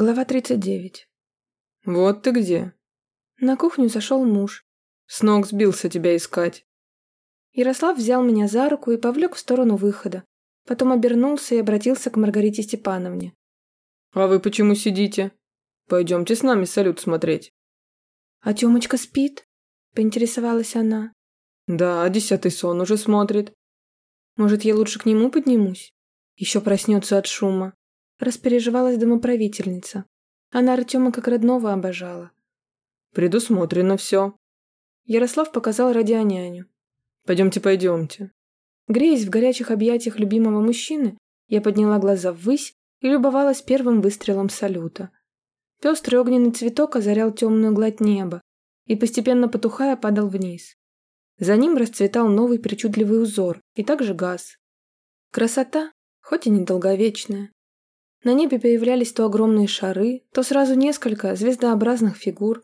Глава 39. Вот ты где. На кухню зашел муж. С ног сбился тебя искать. Ярослав взял меня за руку и повлек в сторону выхода. Потом обернулся и обратился к Маргарите Степановне. А вы почему сидите? Пойдемте с нами салют смотреть. А Тёмочка спит? Поинтересовалась она. Да, десятый сон уже смотрит. Может, я лучше к нему поднимусь? Еще проснется от шума. Распереживалась домоправительница. Она Артема как родного обожала. Предусмотрено все. Ярослав показал радионяню. Пойдемте, пойдемте. Греясь в горячих объятиях любимого мужчины, я подняла глаза ввысь и любовалась первым выстрелом салюта. Пестрый огненный цветок озарял темную гладь неба и, постепенно потухая, падал вниз. За ним расцветал новый причудливый узор и также газ. Красота, хоть и недолговечная. На небе появлялись то огромные шары, то сразу несколько звездообразных фигур.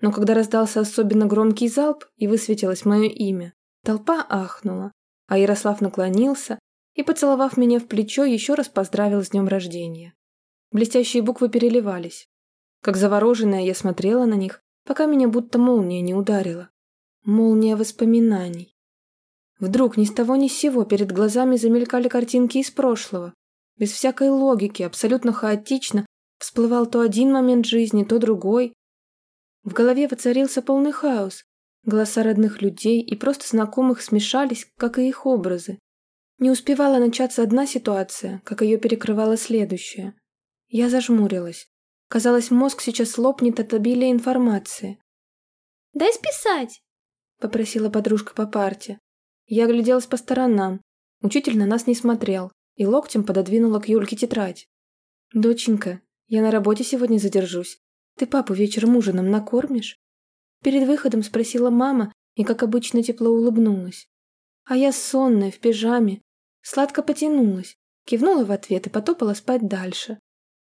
Но когда раздался особенно громкий залп и высветилось мое имя, толпа ахнула, а Ярослав наклонился и, поцеловав меня в плечо, еще раз поздравил с днем рождения. Блестящие буквы переливались. Как завороженная я смотрела на них, пока меня будто молния не ударила. Молния воспоминаний. Вдруг ни с того ни с сего перед глазами замелькали картинки из прошлого, без всякой логики, абсолютно хаотично, всплывал то один момент жизни, то другой. В голове воцарился полный хаос. Голоса родных людей и просто знакомых смешались, как и их образы. Не успевала начаться одна ситуация, как ее перекрывала следующая. Я зажмурилась. Казалось, мозг сейчас лопнет от обилия информации. «Дай списать!» — попросила подружка по парте. Я огляделась по сторонам. Учитель на нас не смотрел и локтем пододвинула к Юльке тетрадь. «Доченька, я на работе сегодня задержусь. Ты папу вечером ужином накормишь?» Перед выходом спросила мама и, как обычно, тепло улыбнулась. А я сонная, в пижаме, сладко потянулась, кивнула в ответ и потопала спать дальше.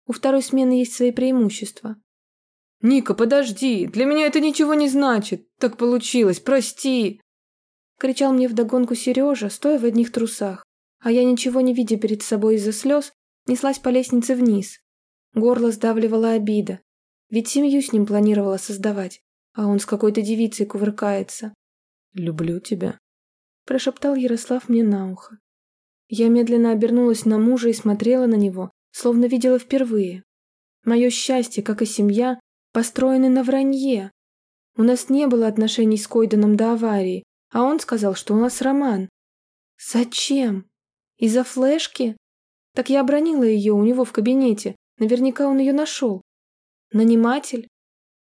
У второй смены есть свои преимущества. «Ника, подожди! Для меня это ничего не значит! Так получилось, прости!» Кричал мне вдогонку Сережа, стоя в одних трусах а я, ничего не видя перед собой из-за слез, неслась по лестнице вниз. Горло сдавливала обида. Ведь семью с ним планировала создавать, а он с какой-то девицей кувыркается. «Люблю тебя», – прошептал Ярослав мне на ухо. Я медленно обернулась на мужа и смотрела на него, словно видела впервые. Мое счастье, как и семья, построены на вранье. У нас не было отношений с Койданом до аварии, а он сказал, что у нас роман. Зачем? Из-за флешки? Так я обронила ее у него в кабинете. Наверняка он ее нашел. Наниматель?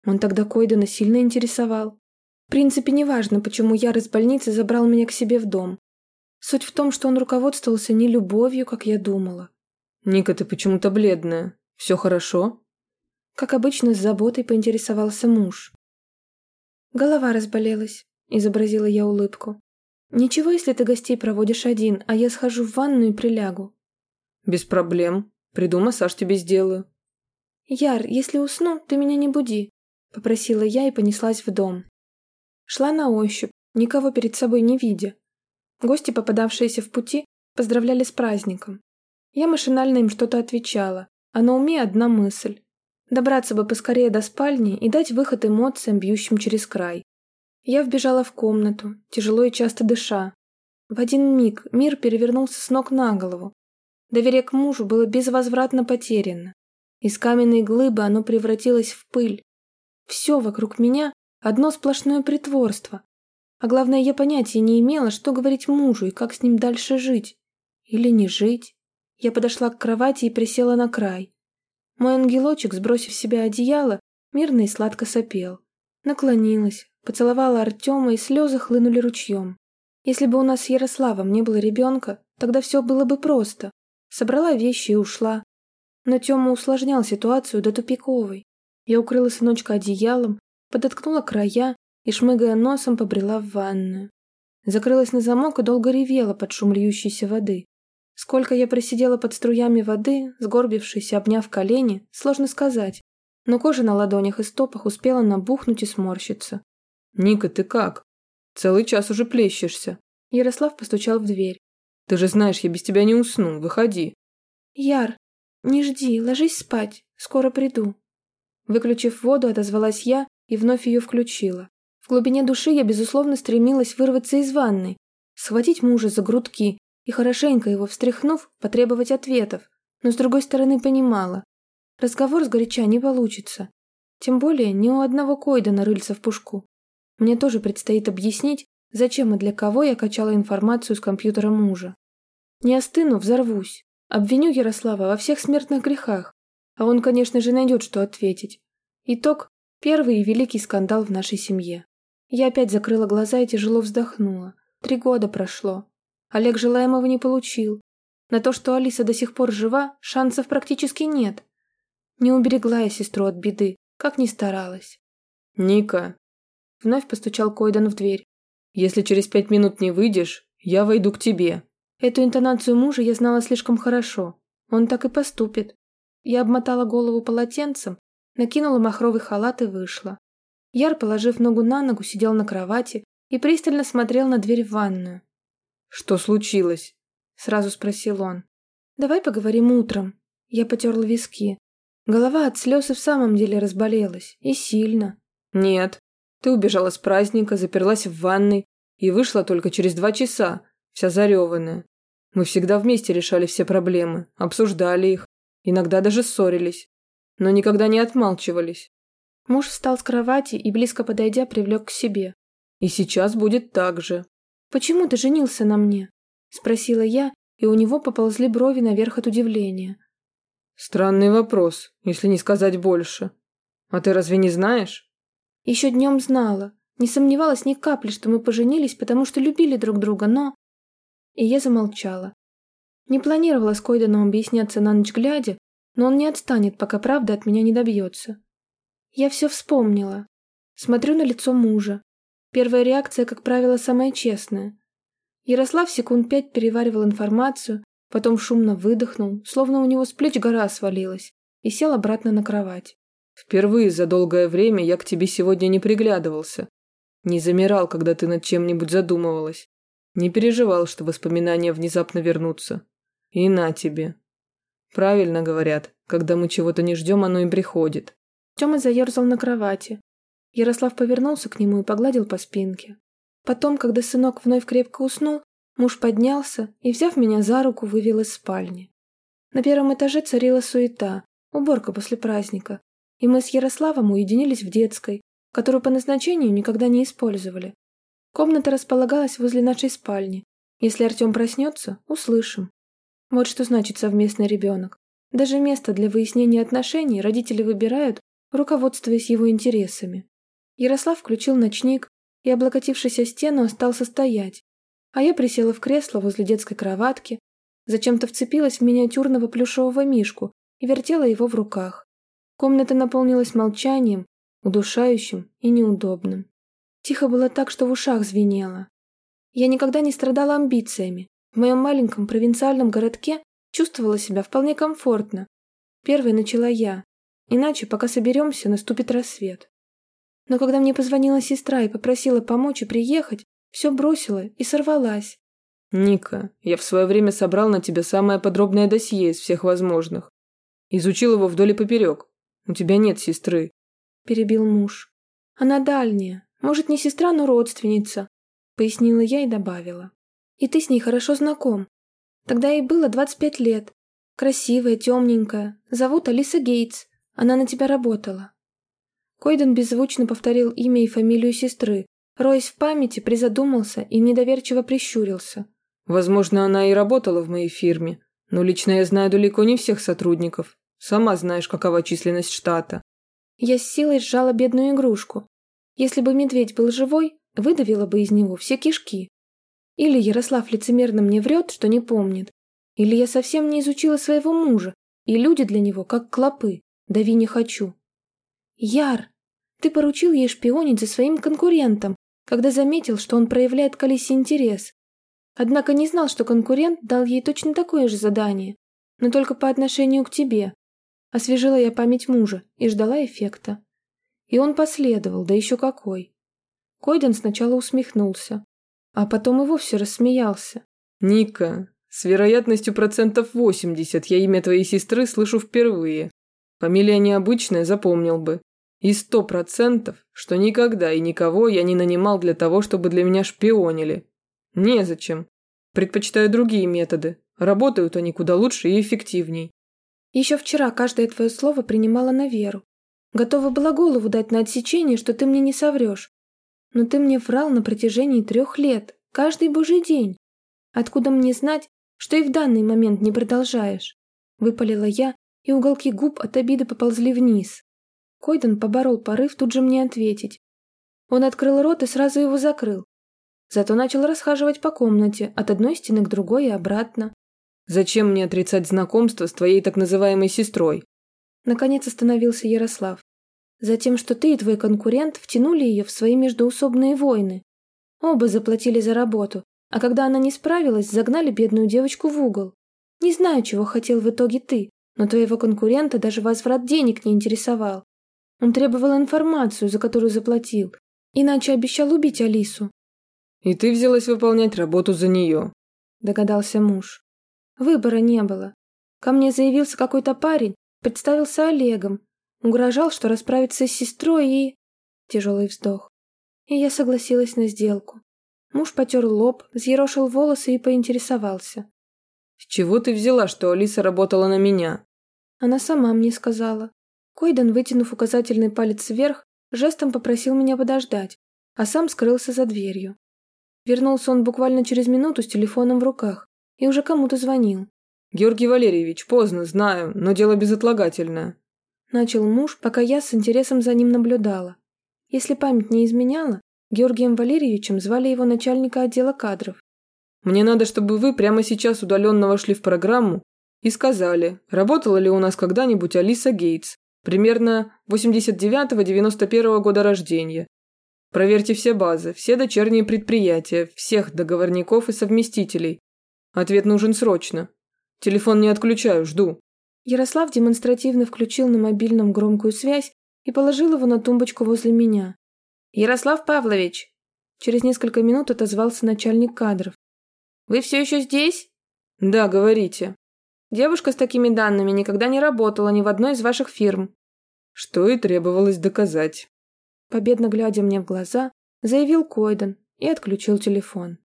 Он тогда Койдена сильно интересовал. В принципе, неважно, почему Яр из больницы забрал меня к себе в дом. Суть в том, что он руководствовался не любовью, как я думала. «Ника, ты почему-то бледная. Все хорошо?» Как обычно, с заботой поинтересовался муж. «Голова разболелась», — изобразила я улыбку. «Ничего, если ты гостей проводишь один, а я схожу в ванну и прилягу». «Без проблем. Приду массаж тебе сделаю». «Яр, если усну, ты меня не буди», — попросила я и понеслась в дом. Шла на ощупь, никого перед собой не видя. Гости, попадавшиеся в пути, поздравляли с праздником. Я машинально им что-то отвечала, а на уме одна мысль. Добраться бы поскорее до спальни и дать выход эмоциям, бьющим через край. Я вбежала в комнату, тяжело и часто дыша. В один миг мир перевернулся с ног на голову. Доверие к мужу было безвозвратно потеряно. Из каменной глыбы оно превратилось в пыль. Все вокруг меня – одно сплошное притворство. А главное, я понятия не имела, что говорить мужу и как с ним дальше жить. Или не жить. Я подошла к кровати и присела на край. Мой ангелочек, сбросив с себя одеяло, мирно и сладко сопел. Наклонилась, Поцеловала Артема, и слезы хлынули ручьем. Если бы у нас с Ярославом не было ребенка, тогда все было бы просто. Собрала вещи и ушла. Но Тёма усложнял ситуацию до тупиковой. Я укрыла сыночка одеялом, подоткнула края и, шмыгая носом, побрела в ванную. Закрылась на замок и долго ревела под шум льющейся воды. Сколько я просидела под струями воды, сгорбившись и обняв колени, сложно сказать, но кожа на ладонях и стопах успела набухнуть и сморщиться. «Ника, ты как? Целый час уже плещешься». Ярослав постучал в дверь. «Ты же знаешь, я без тебя не усну. Выходи». «Яр, не жди, ложись спать. Скоро приду». Выключив воду, отозвалась я и вновь ее включила. В глубине души я, безусловно, стремилась вырваться из ванной, схватить мужа за грудки и, хорошенько его встряхнув, потребовать ответов, но с другой стороны понимала. Разговор с горяча не получится. Тем более ни у одного Койда рыльца в пушку. Мне тоже предстоит объяснить, зачем и для кого я качала информацию с компьютера мужа. Не остыну, взорвусь. Обвиню Ярослава во всех смертных грехах, а он, конечно же, найдет, что ответить. Итог – первый и великий скандал в нашей семье. Я опять закрыла глаза и тяжело вздохнула. Три года прошло. Олег желаемого не получил. На то, что Алиса до сих пор жива, шансов практически нет. Не уберегла я сестру от беды, как ни старалась. «Ника!» Вновь постучал Койдан в дверь. «Если через пять минут не выйдешь, я войду к тебе». Эту интонацию мужа я знала слишком хорошо. Он так и поступит. Я обмотала голову полотенцем, накинула махровый халат и вышла. Яр, положив ногу на ногу, сидел на кровати и пристально смотрел на дверь в ванную. «Что случилось?» – сразу спросил он. «Давай поговорим утром». Я потерла виски. Голова от слез и в самом деле разболелась. И сильно. «Нет. Ты убежала с праздника, заперлась в ванной и вышла только через два часа, вся зареванная. Мы всегда вместе решали все проблемы, обсуждали их, иногда даже ссорились, но никогда не отмалчивались. Муж встал с кровати и, близко подойдя, привлек к себе. И сейчас будет так же. «Почему ты женился на мне?» – спросила я, и у него поползли брови наверх от удивления. «Странный вопрос, если не сказать больше. А ты разве не знаешь?» Еще днем знала. Не сомневалась ни капли, что мы поженились, потому что любили друг друга, но... И я замолчала. Не планировала с Койданом объясняться на ночь глядя, но он не отстанет, пока правда от меня не добьется. Я все вспомнила. Смотрю на лицо мужа. Первая реакция, как правило, самая честная. Ярослав секунд пять переваривал информацию, потом шумно выдохнул, словно у него с плеч гора свалилась, и сел обратно на кровать. «Впервые за долгое время я к тебе сегодня не приглядывался. Не замирал, когда ты над чем-нибудь задумывалась. Не переживал, что воспоминания внезапно вернутся. И на тебе. Правильно говорят, когда мы чего-то не ждем, оно и приходит. Тёма заерзал на кровати. Ярослав повернулся к нему и погладил по спинке. Потом, когда сынок вновь крепко уснул, муж поднялся и, взяв меня за руку, вывел из спальни. На первом этаже царила суета, уборка после праздника, и мы с Ярославом уединились в детской, которую по назначению никогда не использовали. Комната располагалась возле нашей спальни. Если Артем проснется, услышим. Вот что значит совместный ребенок. Даже место для выяснения отношений родители выбирают руководствуясь его интересами. Ярослав включил ночник и, облокотившись о стену, остался стоять, а я присела в кресло возле детской кроватки, зачем-то вцепилась в миниатюрного плюшевого мишку и вертела его в руках. Комната наполнилась молчанием, удушающим и неудобным. Тихо было так, что в ушах звенело. Я никогда не страдала амбициями. В моем маленьком провинциальном городке чувствовала себя вполне комфортно. Первой начала я, Иначе, пока соберемся, наступит рассвет. Но когда мне позвонила сестра и попросила помочь и приехать, все бросила и сорвалась. «Ника, я в свое время собрал на тебя самое подробное досье из всех возможных. Изучил его вдоль и поперек. У тебя нет сестры», – перебил муж. «Она дальняя. Может, не сестра, но родственница», – пояснила я и добавила. «И ты с ней хорошо знаком. Тогда ей было 25 лет. Красивая, темненькая. Зовут Алиса Гейтс. Она на тебя работала». Койден беззвучно повторил имя и фамилию сестры, роясь в памяти, призадумался и недоверчиво прищурился. «Возможно, она и работала в моей фирме, но лично я знаю далеко не всех сотрудников. Сама знаешь, какова численность штата». Я с силой сжала бедную игрушку. Если бы медведь был живой, выдавила бы из него все кишки. Или Ярослав лицемерно мне врет, что не помнит. Или я совсем не изучила своего мужа, и люди для него как клопы. Дави не хочу. Яр, ты поручил ей шпионить за своим конкурентом, когда заметил, что он проявляет к Алисе интерес. Однако не знал, что конкурент дал ей точно такое же задание, но только по отношению к тебе. Освежила я память мужа и ждала эффекта. И он последовал, да еще какой. Койден сначала усмехнулся, а потом и вовсе рассмеялся. «Ника, с вероятностью процентов 80 я имя твоей сестры слышу впервые. Фамилия необычная, запомнил бы. И сто процентов, что никогда и никого я не нанимал для того, чтобы для меня шпионили. Незачем. Предпочитаю другие методы. Работают они куда лучше и эффективней. Еще вчера каждое твое слово принимала на веру. Готова была голову дать на отсечение, что ты мне не соврешь. Но ты мне врал на протяжении трех лет, каждый божий день. Откуда мне знать, что и в данный момент не продолжаешь?» Выпалила я, и уголки губ от обиды поползли вниз. Койден поборол порыв тут же мне ответить. Он открыл рот и сразу его закрыл. Зато начал расхаживать по комнате, от одной стены к другой и обратно. «Зачем мне отрицать знакомство с твоей так называемой сестрой?» Наконец остановился Ярослав. «Затем, что ты и твой конкурент втянули ее в свои междоусобные войны. Оба заплатили за работу, а когда она не справилась, загнали бедную девочку в угол. Не знаю, чего хотел в итоге ты, но твоего конкурента даже возврат денег не интересовал. Он требовал информацию, за которую заплатил, иначе обещал убить Алису. «И ты взялась выполнять работу за нее», – догадался муж. Выбора не было. Ко мне заявился какой-то парень, представился Олегом, угрожал, что расправится с сестрой и... Тяжелый вздох. И я согласилась на сделку. Муж потер лоб, взъерошил волосы и поинтересовался. «С чего ты взяла, что Алиса работала на меня?» Она сама мне сказала. Койден, вытянув указательный палец вверх, жестом попросил меня подождать, а сам скрылся за дверью. Вернулся он буквально через минуту с телефоном в руках и уже кому-то звонил. «Георгий Валерьевич, поздно, знаю, но дело безотлагательное». Начал муж, пока я с интересом за ним наблюдала. Если память не изменяла, Георгием Валерьевичем звали его начальника отдела кадров. «Мне надо, чтобы вы прямо сейчас удаленно вошли в программу и сказали, работала ли у нас когда-нибудь Алиса Гейтс, примерно 89-91 года рождения. Проверьте все базы, все дочерние предприятия, всех договорников и совместителей. Ответ нужен срочно. Телефон не отключаю, жду». Ярослав демонстративно включил на мобильном громкую связь и положил его на тумбочку возле меня. «Ярослав Павлович!» Через несколько минут отозвался начальник кадров. «Вы все еще здесь?» «Да, говорите». «Девушка с такими данными никогда не работала ни в одной из ваших фирм». Что и требовалось доказать. Победно глядя мне в глаза, заявил Койден и отключил телефон.